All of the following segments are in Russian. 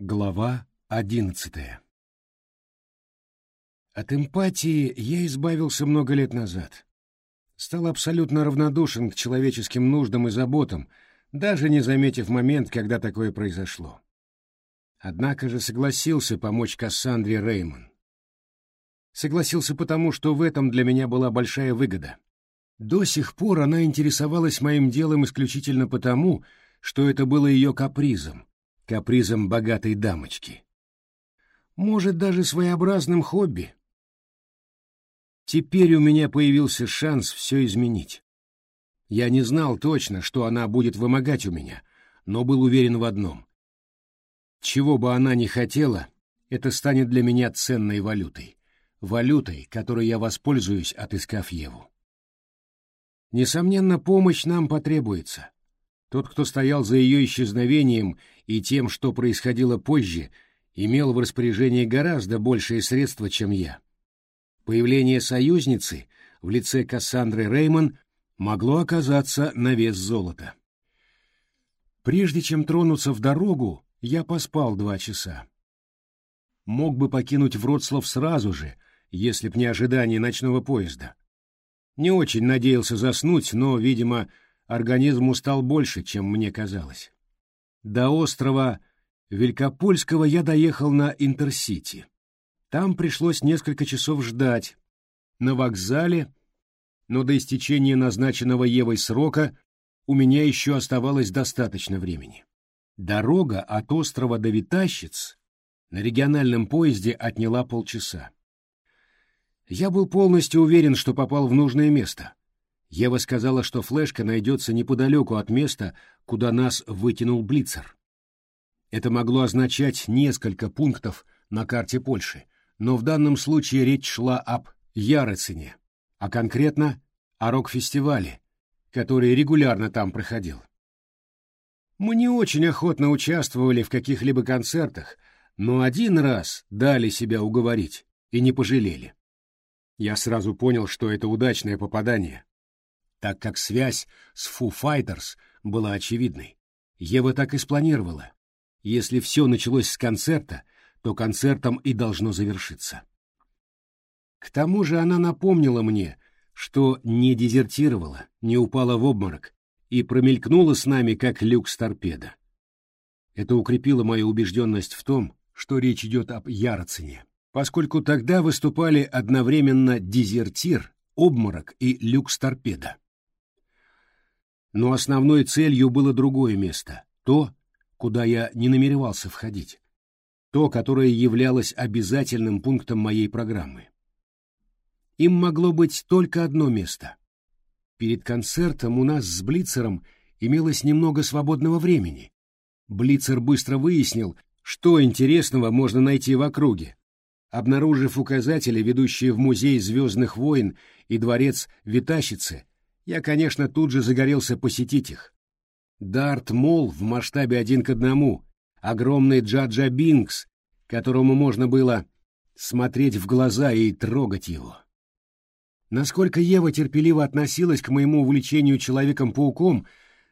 Глава одиннадцатая От эмпатии я избавился много лет назад. Стал абсолютно равнодушен к человеческим нуждам и заботам, даже не заметив момент, когда такое произошло. Однако же согласился помочь Кассандре Реймон. Согласился потому, что в этом для меня была большая выгода. До сих пор она интересовалась моим делом исключительно потому, что это было ее капризом, капризом богатой дамочки. Может, даже своеобразным хобби. Теперь у меня появился шанс все изменить. Я не знал точно, что она будет вымогать у меня, но был уверен в одном. Чего бы она ни хотела, это станет для меня ценной валютой. Валютой, которой я воспользуюсь, отыскав Еву. Несомненно, помощь нам потребуется. Тот, кто стоял за ее исчезновением и тем, что происходило позже, имел в распоряжении гораздо большие средства, чем я. Появление союзницы в лице Кассандры Реймон могло оказаться на вес золота. Прежде чем тронуться в дорогу, я поспал два часа. Мог бы покинуть Вроцлав сразу же, если б не ожидание ночного поезда. Не очень надеялся заснуть, но, видимо, организм устал больше, чем мне казалось. До острова Великопольского я доехал на Интерсити. Там пришлось несколько часов ждать. На вокзале, но до истечения назначенного Евой срока у меня еще оставалось достаточно времени. Дорога от острова до Витащиц на региональном поезде отняла полчаса. Я был полностью уверен, что попал в нужное место. Ева сказала, что флешка найдется неподалеку от места, куда нас вытянул Блицер. Это могло означать несколько пунктов на карте Польши, но в данном случае речь шла об Ярыцине, а конкретно о рок-фестивале, который регулярно там проходил. Мы не очень охотно участвовали в каких-либо концертах, но один раз дали себя уговорить и не пожалели. Я сразу понял, что это удачное попадание, так как связь с Foo Fighters была очевидной. Ева так и спланировала. Если все началось с концерта, то концертом и должно завершиться. К тому же она напомнила мне, что не дезертировала, не упала в обморок и промелькнула с нами, как люк с торпеда. Это укрепило мою убежденность в том, что речь идет об Ярцене поскольку тогда выступали одновременно дезертир, обморок и люкс-торпеда. Но основной целью было другое место, то, куда я не намеревался входить, то, которое являлось обязательным пунктом моей программы. Им могло быть только одно место. Перед концертом у нас с Блицером имелось немного свободного времени. Блицер быстро выяснил, что интересного можно найти в округе, Обнаружив указатели, ведущие в музей Звездных войн и дворец Витащицы, я, конечно, тут же загорелся посетить их. Дарт Мол в масштабе один к одному, огромный Джаджа Бинкс, которому можно было смотреть в глаза и трогать его. Насколько Ева терпеливо относилась к моему увлечению Человеком-пауком,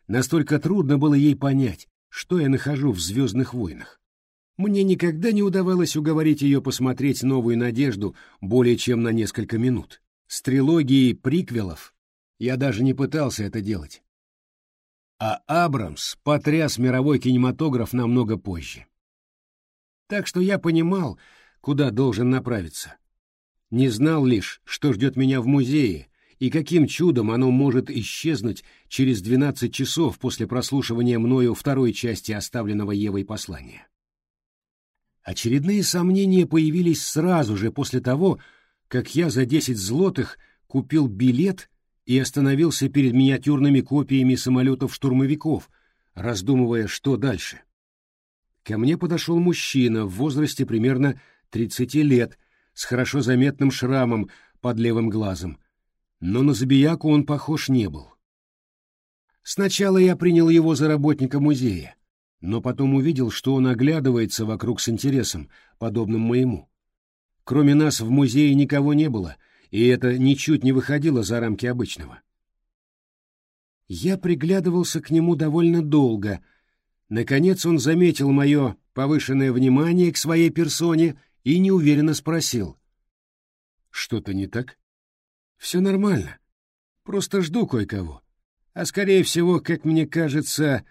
настолько трудно было ей понять, что я нахожу в «Звездных войнах». Мне никогда не удавалось уговорить ее посмотреть «Новую надежду» более чем на несколько минут. С трилогией приквелов я даже не пытался это делать. А Абрамс потряс мировой кинематограф намного позже. Так что я понимал, куда должен направиться. Не знал лишь, что ждет меня в музее, и каким чудом оно может исчезнуть через 12 часов после прослушивания мною второй части оставленного Евой послания. Очередные сомнения появились сразу же после того, как я за десять злотых купил билет и остановился перед миниатюрными копиями самолетов-штурмовиков, раздумывая, что дальше. Ко мне подошел мужчина в возрасте примерно 30 лет, с хорошо заметным шрамом под левым глазом, но на забияку он похож не был. Сначала я принял его за работника музея, но потом увидел, что он оглядывается вокруг с интересом, подобным моему. Кроме нас в музее никого не было, и это ничуть не выходило за рамки обычного. Я приглядывался к нему довольно долго, Наконец он заметил мое повышенное внимание к своей персоне и неуверенно спросил. «Что-то не так?» «Все нормально. Просто жду кое-кого. А скорее всего, как мне кажется...»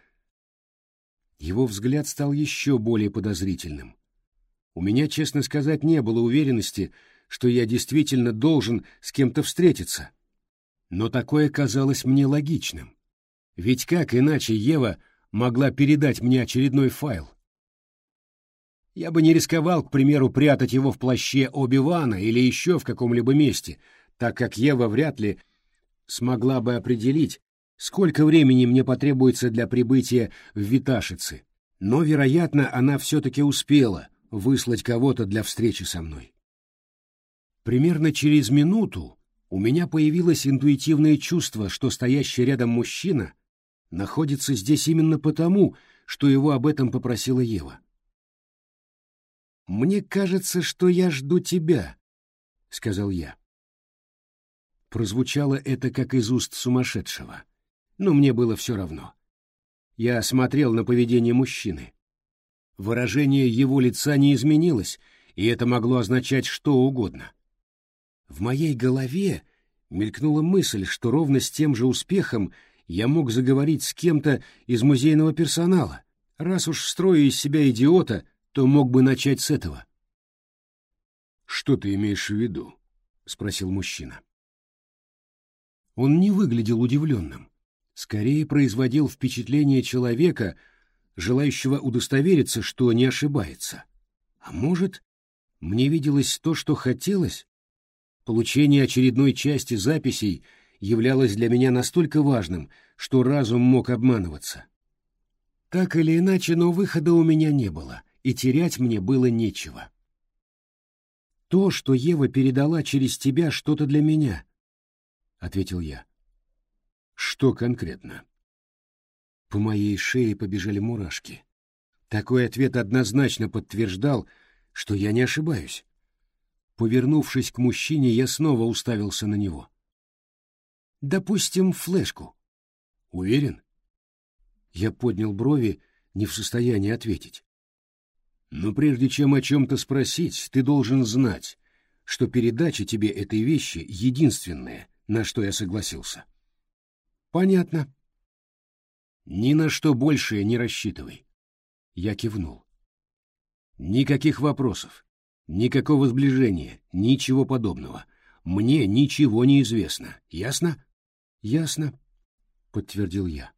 Его взгляд стал еще более подозрительным. У меня, честно сказать, не было уверенности, что я действительно должен с кем-то встретиться. Но такое казалось мне логичным. Ведь как иначе Ева могла передать мне очередной файл? Я бы не рисковал, к примеру, прятать его в плаще Оби-Вана или еще в каком-либо месте, так как Ева вряд ли смогла бы определить, сколько времени мне потребуется для прибытия в Виташицы. Но, вероятно, она все-таки успела выслать кого-то для встречи со мной. Примерно через минуту у меня появилось интуитивное чувство, что стоящий рядом мужчина находится здесь именно потому, что его об этом попросила Ева. «Мне кажется, что я жду тебя», — сказал я. Прозвучало это как из уст сумасшедшего, но мне было все равно. Я смотрел на поведение мужчины. Выражение его лица не изменилось, и это могло означать что угодно. В моей голове мелькнула мысль, что ровно с тем же успехом я мог заговорить с кем-то из музейного персонала. Раз уж строю из себя идиота, то мог бы начать с этого. «Что ты имеешь в виду?» — спросил мужчина. Он не выглядел удивленным. Скорее производил впечатление человека, желающего удостовериться, что не ошибается. А может, мне виделось то, что хотелось? Получение очередной части записей — являлось для меня настолько важным, что разум мог обманываться. Так или иначе, но выхода у меня не было, и терять мне было нечего. «То, что Ева передала через тебя, что-то для меня», — ответил я. «Что конкретно?» По моей шее побежали мурашки. Такой ответ однозначно подтверждал, что я не ошибаюсь. Повернувшись к мужчине, я снова уставился на него. Допустим, флешку. Уверен? Я поднял брови, не в состоянии ответить. Но прежде чем о чем-то спросить, ты должен знать, что передача тебе этой вещи единственная, на что я согласился. Понятно. Ни на что большее не рассчитывай. Я кивнул. Никаких вопросов, никакого сближения, ничего подобного. Мне ничего не известно. Ясно? Ясно, подтвердил я.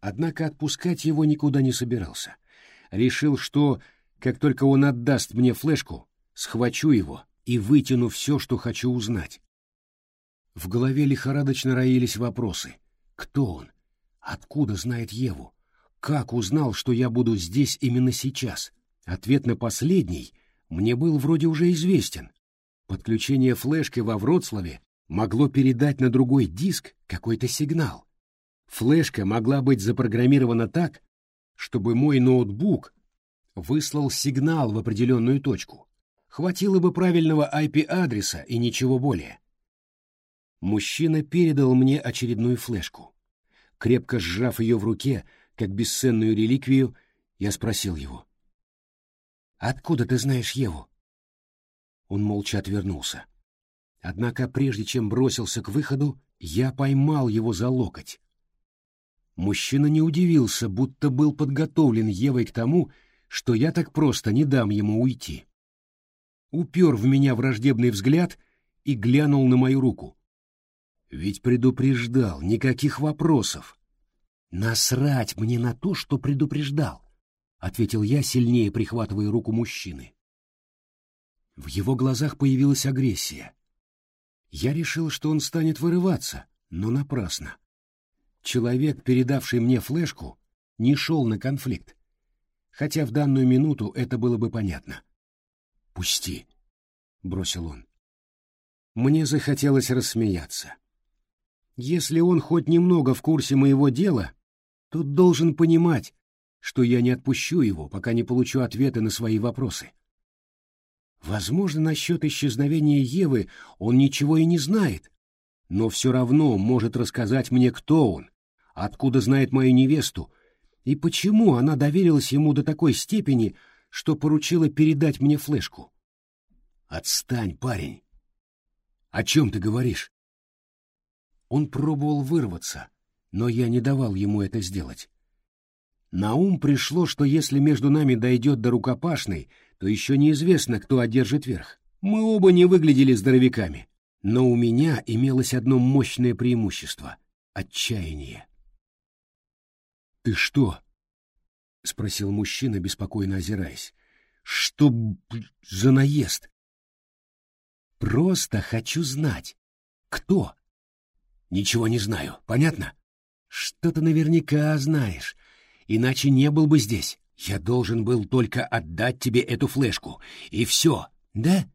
Однако отпускать его никуда не собирался. Решил, что как только он отдаст мне флешку, схвачу его и вытяну все, что хочу узнать. В голове лихорадочно роились вопросы. Кто он? Откуда знает Еву? Как узнал, что я буду здесь именно сейчас? Ответ на последний мне был вроде уже известен. Подключение флешки во Вроцлаве могло передать на другой диск какой-то сигнал. Флешка могла быть запрограммирована так, чтобы мой ноутбук выслал сигнал в определенную точку. Хватило бы правильного IP-адреса и ничего более. Мужчина передал мне очередную флешку. Крепко сжав ее в руке, как бесценную реликвию, я спросил его. «Откуда ты знаешь Еву?» Он молча отвернулся. Однако прежде чем бросился к выходу, я поймал его за локоть. Мужчина не удивился, будто был подготовлен Евой к тому, что я так просто не дам ему уйти. Упер в меня враждебный взгляд и глянул на мою руку. Ведь предупреждал, никаких вопросов. «Насрать мне на то, что предупреждал», — ответил я, сильнее прихватывая руку мужчины. В его глазах появилась агрессия. Я решил, что он станет вырываться, но напрасно. Человек, передавший мне флешку, не шел на конфликт, хотя в данную минуту это было бы понятно. «Пусти», — бросил он. Мне захотелось рассмеяться. Если он хоть немного в курсе моего дела, то должен понимать, что я не отпущу его, пока не получу ответы на свои вопросы. Возможно, насчет исчезновения Евы он ничего и не знает, но все равно может рассказать мне, кто он, откуда знает мою невесту И почему она доверилась ему до такой степени, что поручила передать мне флешку? Отстань, парень. О чем ты говоришь? Он пробовал вырваться, но я не давал ему это сделать. На ум пришло, что если между нами дойдет до рукопашной, то еще неизвестно, кто одержит верх. Мы оба не выглядели здоровяками, но у меня имелось одно мощное преимущество — отчаяние. «Ты что?» — спросил мужчина, беспокойно озираясь. «Что за наезд?» «Просто хочу знать. Кто?» «Ничего не знаю. Понятно?» «Что-то наверняка знаешь иначе не был бы здесь. Я должен был только отдать тебе эту флешку, и все, да?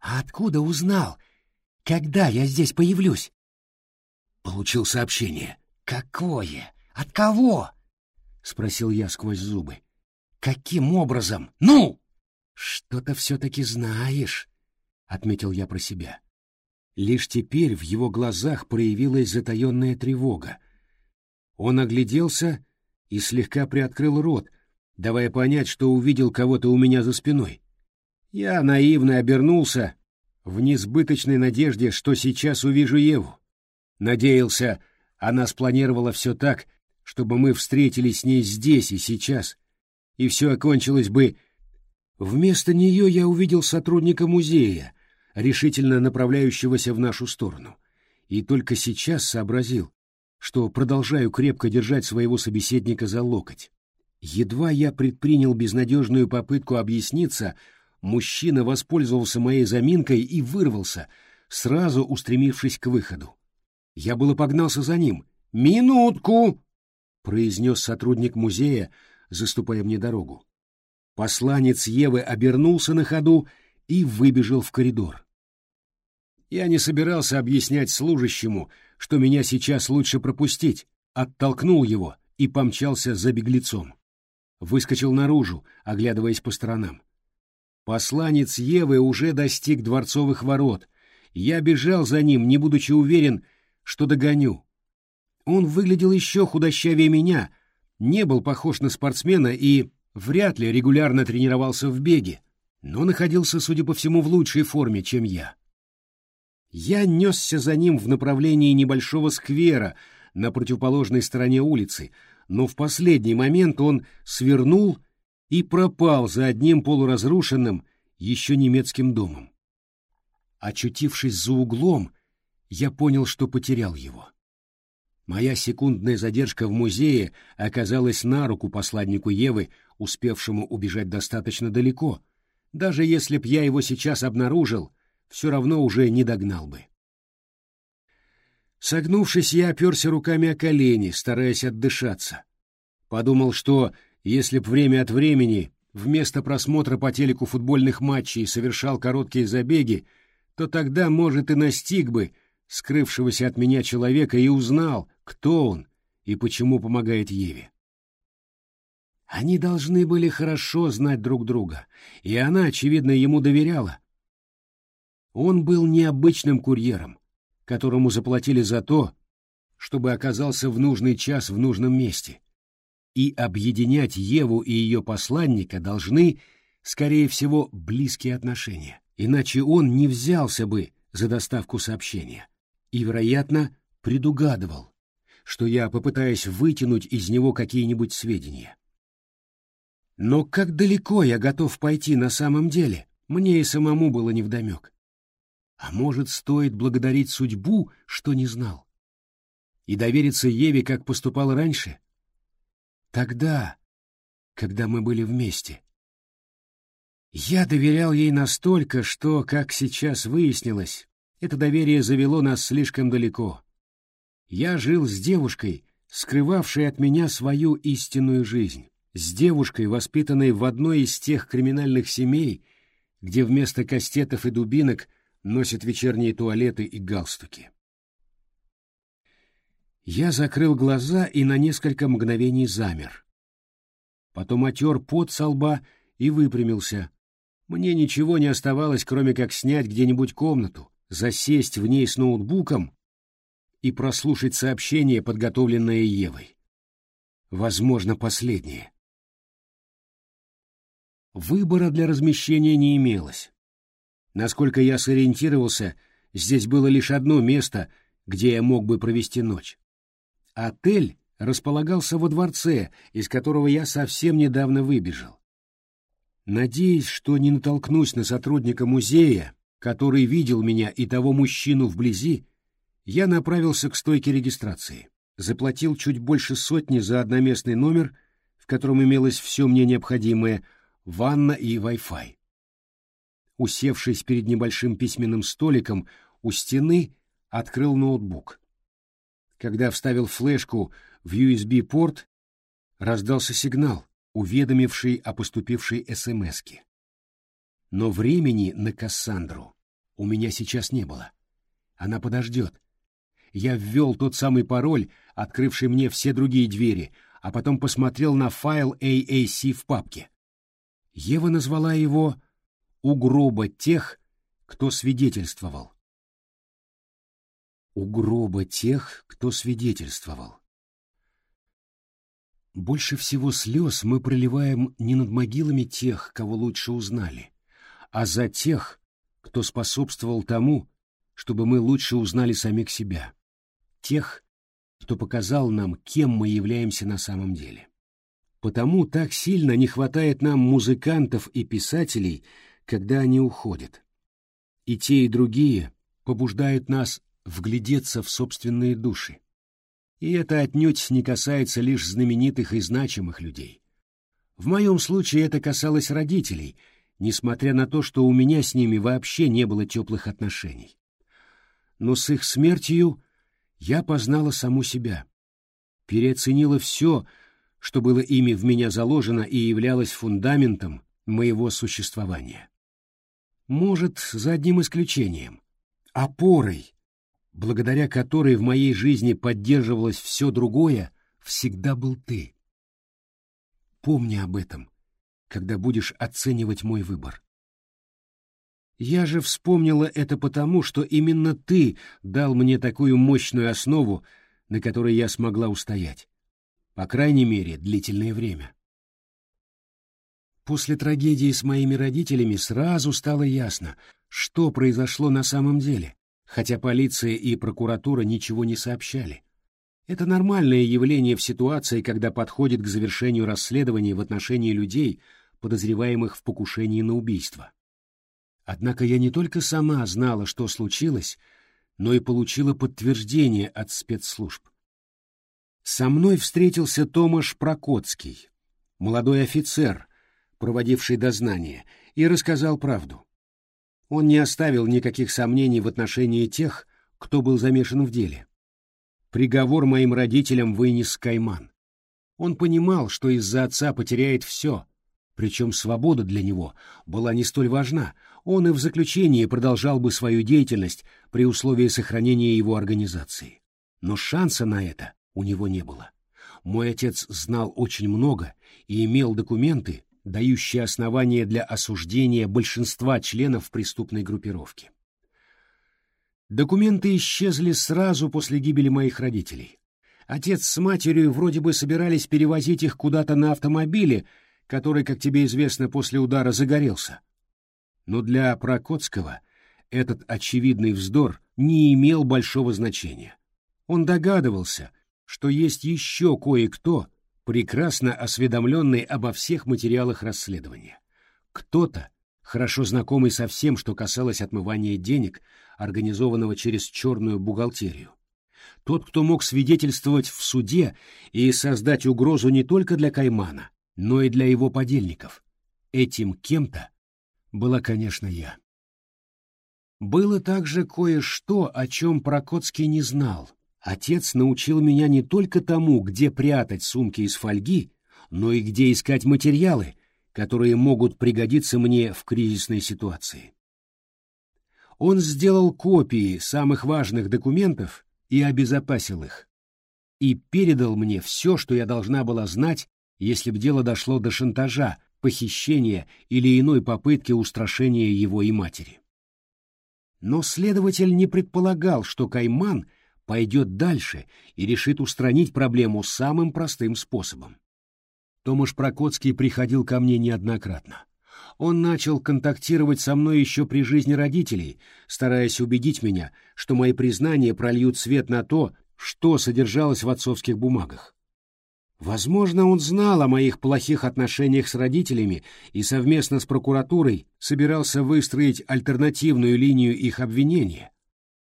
А откуда узнал, когда я здесь появлюсь? Получил сообщение. Какое? От кого? Спросил я сквозь зубы. Каким образом? Ну! Что-то все-таки знаешь, отметил я про себя. Лишь теперь в его глазах проявилась затаенная тревога. Он огляделся и слегка приоткрыл рот, давая понять, что увидел кого-то у меня за спиной. Я наивно обернулся в несбыточной надежде, что сейчас увижу Еву. Надеялся, она спланировала все так, чтобы мы встретились с ней здесь и сейчас, и все окончилось бы... Вместо нее я увидел сотрудника музея, решительно направляющегося в нашу сторону, и только сейчас сообразил, что продолжаю крепко держать своего собеседника за локоть. Едва я предпринял безнадежную попытку объясниться, мужчина воспользовался моей заминкой и вырвался, сразу устремившись к выходу. Я было погнался за ним. «Минутку!» — произнес сотрудник музея, заступая мне дорогу. Посланец Евы обернулся на ходу и выбежал в коридор. Я не собирался объяснять служащему, что меня сейчас лучше пропустить, оттолкнул его и помчался за беглецом. Выскочил наружу, оглядываясь по сторонам. Посланец Евы уже достиг дворцовых ворот. Я бежал за ним, не будучи уверен, что догоню. Он выглядел еще худощавее меня, не был похож на спортсмена и вряд ли регулярно тренировался в беге, но находился, судя по всему, в лучшей форме, чем я. Я несся за ним в направлении небольшого сквера на противоположной стороне улицы, но в последний момент он свернул и пропал за одним полуразрушенным еще немецким домом. Очутившись за углом, я понял, что потерял его. Моя секундная задержка в музее оказалась на руку посланнику Евы, успевшему убежать достаточно далеко. Даже если б я его сейчас обнаружил, все равно уже не догнал бы. Согнувшись, я оперся руками о колени, стараясь отдышаться. Подумал, что если б время от времени вместо просмотра по телеку футбольных матчей совершал короткие забеги, то тогда, может, и настиг бы скрывшегося от меня человека и узнал, кто он и почему помогает Еве. Они должны были хорошо знать друг друга, и она, очевидно, ему доверяла, он был необычным курьером, которому заплатили за то, чтобы оказался в нужный час в нужном месте. И объединять Еву и ее посланника должны, скорее всего, близкие отношения. Иначе он не взялся бы за доставку сообщения. И, вероятно, предугадывал, что я попытаюсь вытянуть из него какие-нибудь сведения. Но как далеко я готов пойти на самом деле, мне и самому было невдомек. А может, стоит благодарить судьбу, что не знал? И довериться Еве, как поступал раньше? Тогда, когда мы были вместе. Я доверял ей настолько, что, как сейчас выяснилось, это доверие завело нас слишком далеко. Я жил с девушкой, скрывавшей от меня свою истинную жизнь, с девушкой, воспитанной в одной из тех криминальных семей, где вместо кастетов и дубинок — носят вечерние туалеты и галстуки. Я закрыл глаза и на несколько мгновений замер. Потом отер пот со лба и выпрямился. Мне ничего не оставалось, кроме как снять где-нибудь комнату, засесть в ней с ноутбуком и прослушать сообщение, подготовленное Евой. возможно, последнее. Выбора для размещения не имелось. Насколько я сориентировался, здесь было лишь одно место, где я мог бы провести ночь. Отель располагался во дворце, из которого я совсем недавно выбежал. Надеясь, что не натолкнусь на сотрудника музея, который видел меня и того мужчину вблизи, я направился к стойке регистрации, заплатил чуть больше сотни за одноместный номер, в котором имелось все мне необходимое — ванна и Wi-Fi. Усевшись перед небольшим письменным столиком у стены, открыл ноутбук. Когда вставил флешку в USB-порт, раздался сигнал, уведомивший о поступившей СМСке. Но времени на Кассандру у меня сейчас не было. Она подождет. Я ввел тот самый пароль, открывший мне все другие двери, а потом посмотрел на файл AAC в папке. Ева назвала его «у гроба тех, кто свидетельствовал». У гроба тех, кто свидетельствовал. Больше всего слез мы проливаем не над могилами тех, кого лучше узнали, а за тех, кто способствовал тому, чтобы мы лучше узнали самих себя, тех, кто показал нам, кем мы являемся на самом деле. Потому так сильно не хватает нам музыкантов и писателей, когда они уходят. И те, и другие побуждают нас вглядеться в собственные души. И это отнюдь не касается лишь знаменитых и значимых людей. В моем случае это касалось родителей, несмотря на то, что у меня с ними вообще не было теплых отношений. Но с их смертью я познала саму себя, переоценила все, что было ими в меня заложено и являлось фундаментом моего существования. Может, за одним исключением, опорой, благодаря которой в моей жизни поддерживалось все другое, всегда был ты. Помни об этом, когда будешь оценивать мой выбор. Я же вспомнила это потому, что именно ты дал мне такую мощную основу, на которой я смогла устоять по крайней мере, длительное время. После трагедии с моими родителями сразу стало ясно, что произошло на самом деле, хотя полиция и прокуратура ничего не сообщали. Это нормальное явление в ситуации, когда подходит к завершению расследования в отношении людей, подозреваемых в покушении на убийство. Однако я не только сама знала, что случилось, но и получила подтверждение от спецслужб. Со мной встретился Томаш Прокоцкий, молодой офицер, проводивший дознание, и рассказал правду. Он не оставил никаких сомнений в отношении тех, кто был замешан в деле. Приговор моим родителям вынес Кайман. Он понимал, что из-за отца потеряет все, причем свобода для него была не столь важна, он и в заключении продолжал бы свою деятельность при условии сохранения его организации. Но шанса на это у него не было. Мой отец знал очень много и имел документы, дающие основания для осуждения большинства членов преступной группировки. Документы исчезли сразу после гибели моих родителей. Отец с матерью вроде бы собирались перевозить их куда-то на автомобиле, который, как тебе известно, после удара загорелся. Но для Прокотского этот очевидный вздор не имел большого значения. Он догадывался, что есть еще кое-кто, прекрасно осведомленный обо всех материалах расследования. Кто-то, хорошо знакомый со всем, что касалось отмывания денег, организованного через черную бухгалтерию. Тот, кто мог свидетельствовать в суде и создать угрозу не только для Каймана, но и для его подельников. Этим кем-то была, конечно, я. Было также кое-что, о чем Прокоцкий не знал — Отец научил меня не только тому, где прятать сумки из фольги, но и где искать материалы, которые могут пригодиться мне в кризисной ситуации. Он сделал копии самых важных документов и обезопасил их, и передал мне все, что я должна была знать, если б дело дошло до шантажа, похищения или иной попытки устрашения его и матери. Но следователь не предполагал, что Кайман — пойдет дальше и решит устранить проблему самым простым способом. Томаш Прокоцкий приходил ко мне неоднократно. Он начал контактировать со мной еще при жизни родителей, стараясь убедить меня, что мои признания прольют свет на то, что содержалось в отцовских бумагах. Возможно, он знал о моих плохих отношениях с родителями и совместно с прокуратурой собирался выстроить альтернативную линию их обвинения,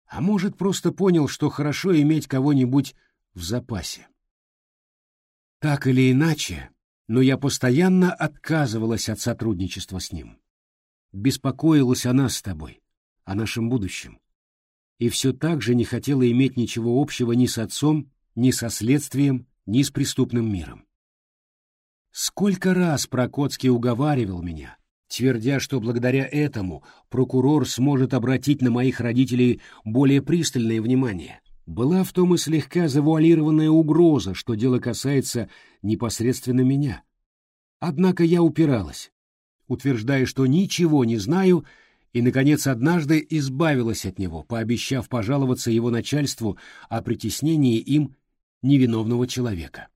а может, просто понял, что хорошо иметь кого-нибудь в запасе. Так или иначе, но я постоянно отказывалась от сотрудничества с ним. Беспокоилась о нас с тобой, о нашем будущем. И все так же не хотела иметь ничего общего ни с отцом, ни со следствием, ни с преступным миром. Сколько раз Прокоцкий уговаривал меня, твердя, что благодаря этому прокурор сможет обратить на моих родителей более пристальное внимание. Была в том и слегка завуалированная угроза, что дело касается непосредственно меня. Однако я упиралась, утверждая, что ничего не знаю, и, наконец, однажды избавилась от него, пообещав пожаловаться его начальству о притеснении им невиновного человека.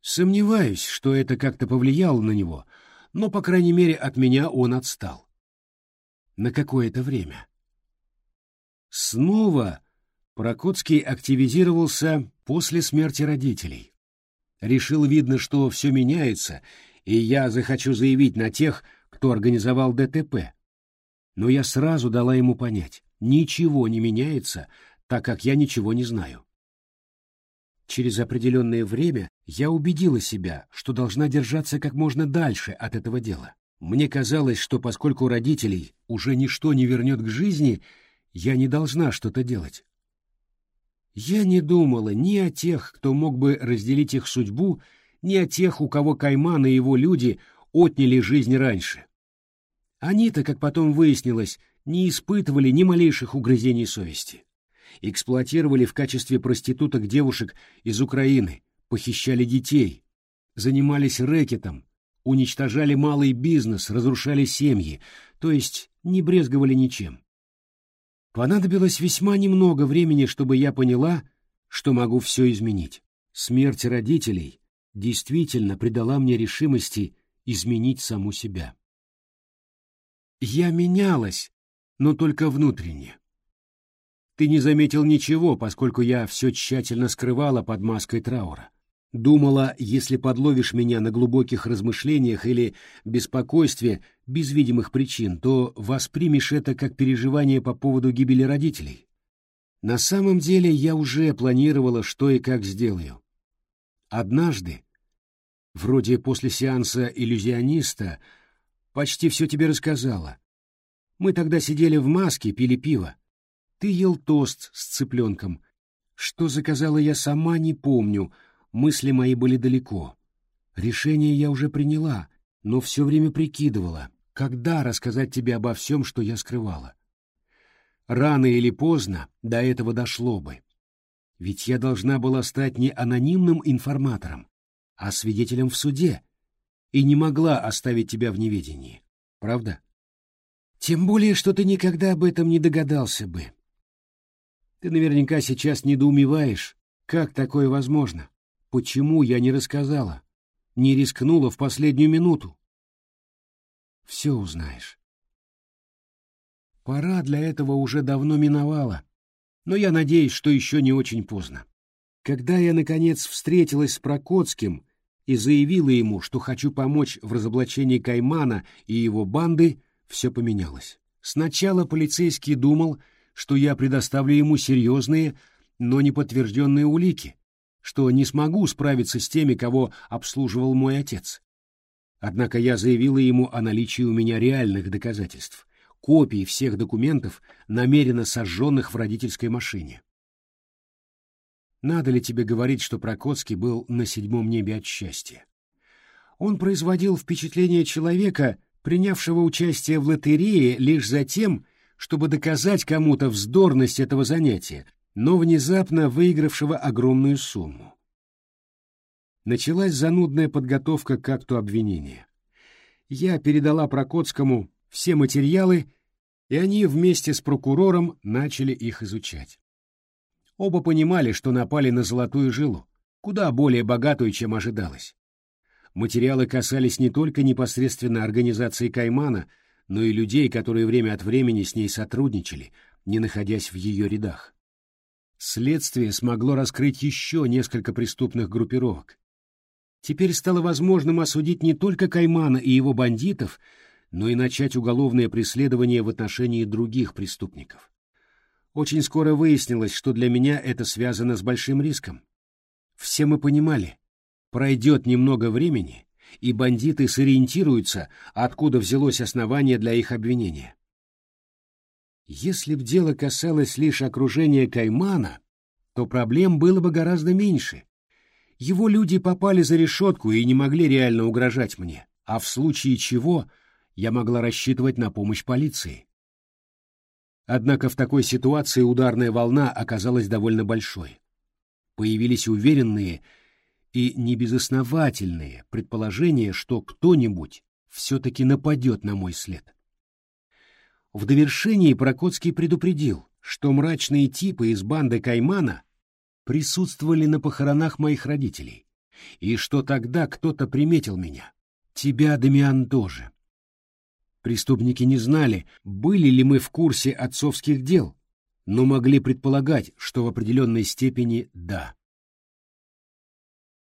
Сомневаюсь, что это как-то повлияло на него, но, по крайней мере, от меня он отстал. На какое-то время. Снова Прокоцкий активизировался после смерти родителей. Решил, видно, что все меняется, и я захочу заявить на тех, кто организовал ДТП. Но я сразу дала ему понять, ничего не меняется, так как я ничего не знаю. Через определенное время я убедила себя, что должна держаться как можно дальше от этого дела. Мне казалось, что поскольку родителей уже ничто не вернет к жизни, я не должна что-то делать. Я не думала ни о тех, кто мог бы разделить их судьбу, ни о тех, у кого Кайман и его люди отняли жизнь раньше. Они-то, как потом выяснилось, не испытывали ни малейших угрызений совести эксплуатировали в качестве проституток девушек из Украины, похищали детей, занимались рэкетом, уничтожали малый бизнес, разрушали семьи, то есть не брезговали ничем. Понадобилось весьма немного времени, чтобы я поняла, что могу все изменить. Смерть родителей действительно придала мне решимости изменить саму себя. Я менялась, но только внутренне. Ты не заметил ничего, поскольку я все тщательно скрывала под маской траура. Думала, если подловишь меня на глубоких размышлениях или беспокойстве без видимых причин, то воспримешь это как переживание по поводу гибели родителей. На самом деле я уже планировала, что и как сделаю. Однажды, вроде после сеанса иллюзиониста, почти все тебе рассказала. Мы тогда сидели в маске, пили пиво. Ты ел тост с цыпленком. Что заказала я сама, не помню. Мысли мои были далеко. Решение я уже приняла, но все время прикидывала, когда рассказать тебе обо всем, что я скрывала. Рано или поздно до этого дошло бы. Ведь я должна была стать не анонимным информатором, а свидетелем в суде, и не могла оставить тебя в неведении. Правда? Тем более, что ты никогда об этом не догадался бы. Ты наверняка сейчас недоумеваешь, как такое возможно? Почему я не рассказала? Не рискнула в последнюю минуту? Все узнаешь. Пора для этого уже давно миновала, но я надеюсь, что еще не очень поздно. Когда я, наконец, встретилась с Прокоцким и заявила ему, что хочу помочь в разоблачении Каймана и его банды, все поменялось. Сначала полицейский думал, что я предоставлю ему серьезные, но неподтвержденные улики, что не смогу справиться с теми, кого обслуживал мой отец. Однако я заявила ему о наличии у меня реальных доказательств, копий всех документов, намеренно сожженных в родительской машине. Надо ли тебе говорить, что Прокоцкий был на седьмом небе от счастья? Он производил впечатление человека, принявшего участие в лотерее лишь за тем, чтобы доказать кому-то вздорность этого занятия, но внезапно выигравшего огромную сумму. Началась занудная подготовка к акту обвинения. Я передала Прокоцкому все материалы, и они вместе с прокурором начали их изучать. Оба понимали, что напали на золотую жилу, куда более богатую, чем ожидалось. Материалы касались не только непосредственно организации Каймана, но и людей, которые время от времени с ней сотрудничали, не находясь в ее рядах. Следствие смогло раскрыть еще несколько преступных группировок. Теперь стало возможным осудить не только Каймана и его бандитов, но и начать уголовное преследование в отношении других преступников. Очень скоро выяснилось, что для меня это связано с большим риском. Все мы понимали, пройдет немного времени, и бандиты сориентируются, откуда взялось основание для их обвинения. Если б дело касалось лишь окружения Каймана, то проблем было бы гораздо меньше. Его люди попали за решетку и не могли реально угрожать мне, а в случае чего я могла рассчитывать на помощь полиции. Однако в такой ситуации ударная волна оказалась довольно большой. Появились уверенные и небезосновательные предположения, что кто-нибудь все-таки нападет на мой след. В довершении Прокоцкий предупредил, что мрачные типы из банды Каймана присутствовали на похоронах моих родителей, и что тогда кто-то приметил меня. Тебя, Дамиан, тоже. Преступники не знали, были ли мы в курсе отцовских дел, но могли предполагать, что в определенной степени да.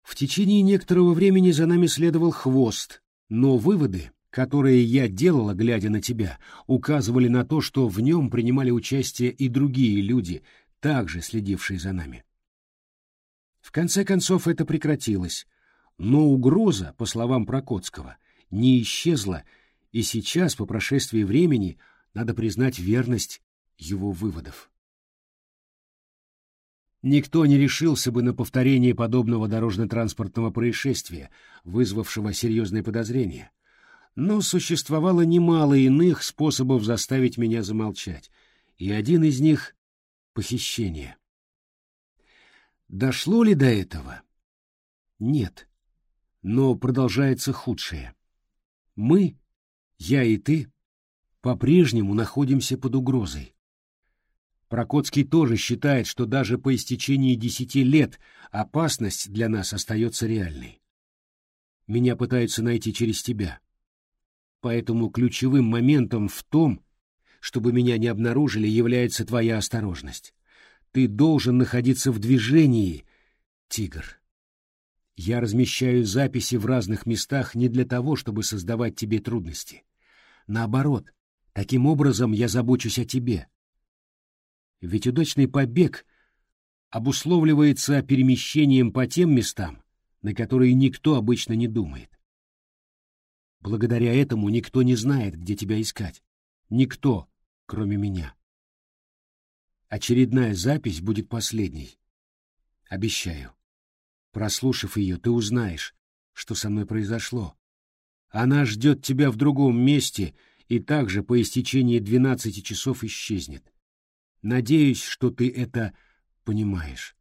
В течение некоторого времени за нами следовал хвост, но выводы которые я делала, глядя на тебя, указывали на то, что в нем принимали участие и другие люди, также следившие за нами. В конце концов это прекратилось, но угроза, по словам Прокоцкого, не исчезла, и сейчас, по прошествии времени, надо признать верность его выводов. Никто не решился бы на повторение подобного дорожно-транспортного происшествия, вызвавшего серьезные подозрения но существовало немало иных способов заставить меня замолчать, и один из них — похищение. Дошло ли до этого? Нет. Но продолжается худшее. Мы, я и ты, по-прежнему находимся под угрозой. Прокоцкий тоже считает, что даже по истечении десяти лет опасность для нас остается реальной. Меня пытаются найти через тебя. Поэтому ключевым моментом в том, чтобы меня не обнаружили, является твоя осторожность. Ты должен находиться в движении, тигр. Я размещаю записи в разных местах не для того, чтобы создавать тебе трудности. Наоборот, таким образом я забочусь о тебе. Ведь удачный побег обусловливается перемещением по тем местам, на которые никто обычно не думает. Благодаря этому никто не знает, где тебя искать. Никто, кроме меня. Очередная запись будет последней. Обещаю. Прослушав ее, ты узнаешь, что со мной произошло. Она ждет тебя в другом месте и также по истечении двенадцати часов исчезнет. Надеюсь, что ты это понимаешь.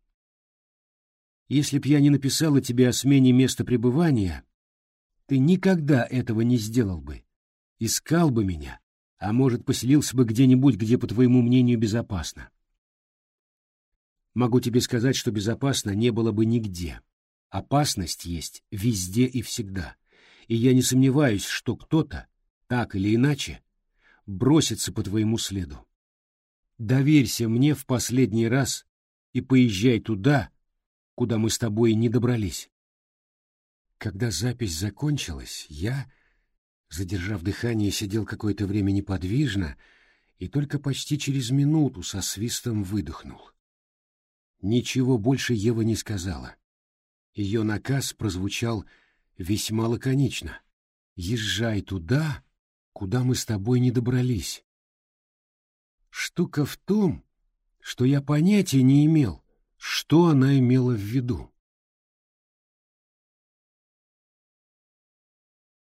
Если б я не написала тебе о смене места пребывания, ты никогда этого не сделал бы. Искал бы меня, а может, поселился бы где-нибудь, где, по твоему мнению, безопасно. Могу тебе сказать, что безопасно не было бы нигде. Опасность есть везде и всегда. И я не сомневаюсь, что кто-то, так или иначе, бросится по твоему следу. Доверься мне в последний раз и поезжай туда, куда мы с тобой не добрались. Когда запись закончилась, я, задержав дыхание, сидел какое-то время неподвижно и только почти через минуту со свистом выдохнул. Ничего больше Ева не сказала. Ее наказ прозвучал весьма лаконично. «Езжай туда, куда мы с тобой не добрались». Штука в том, что я понятия не имел, что она имела в виду.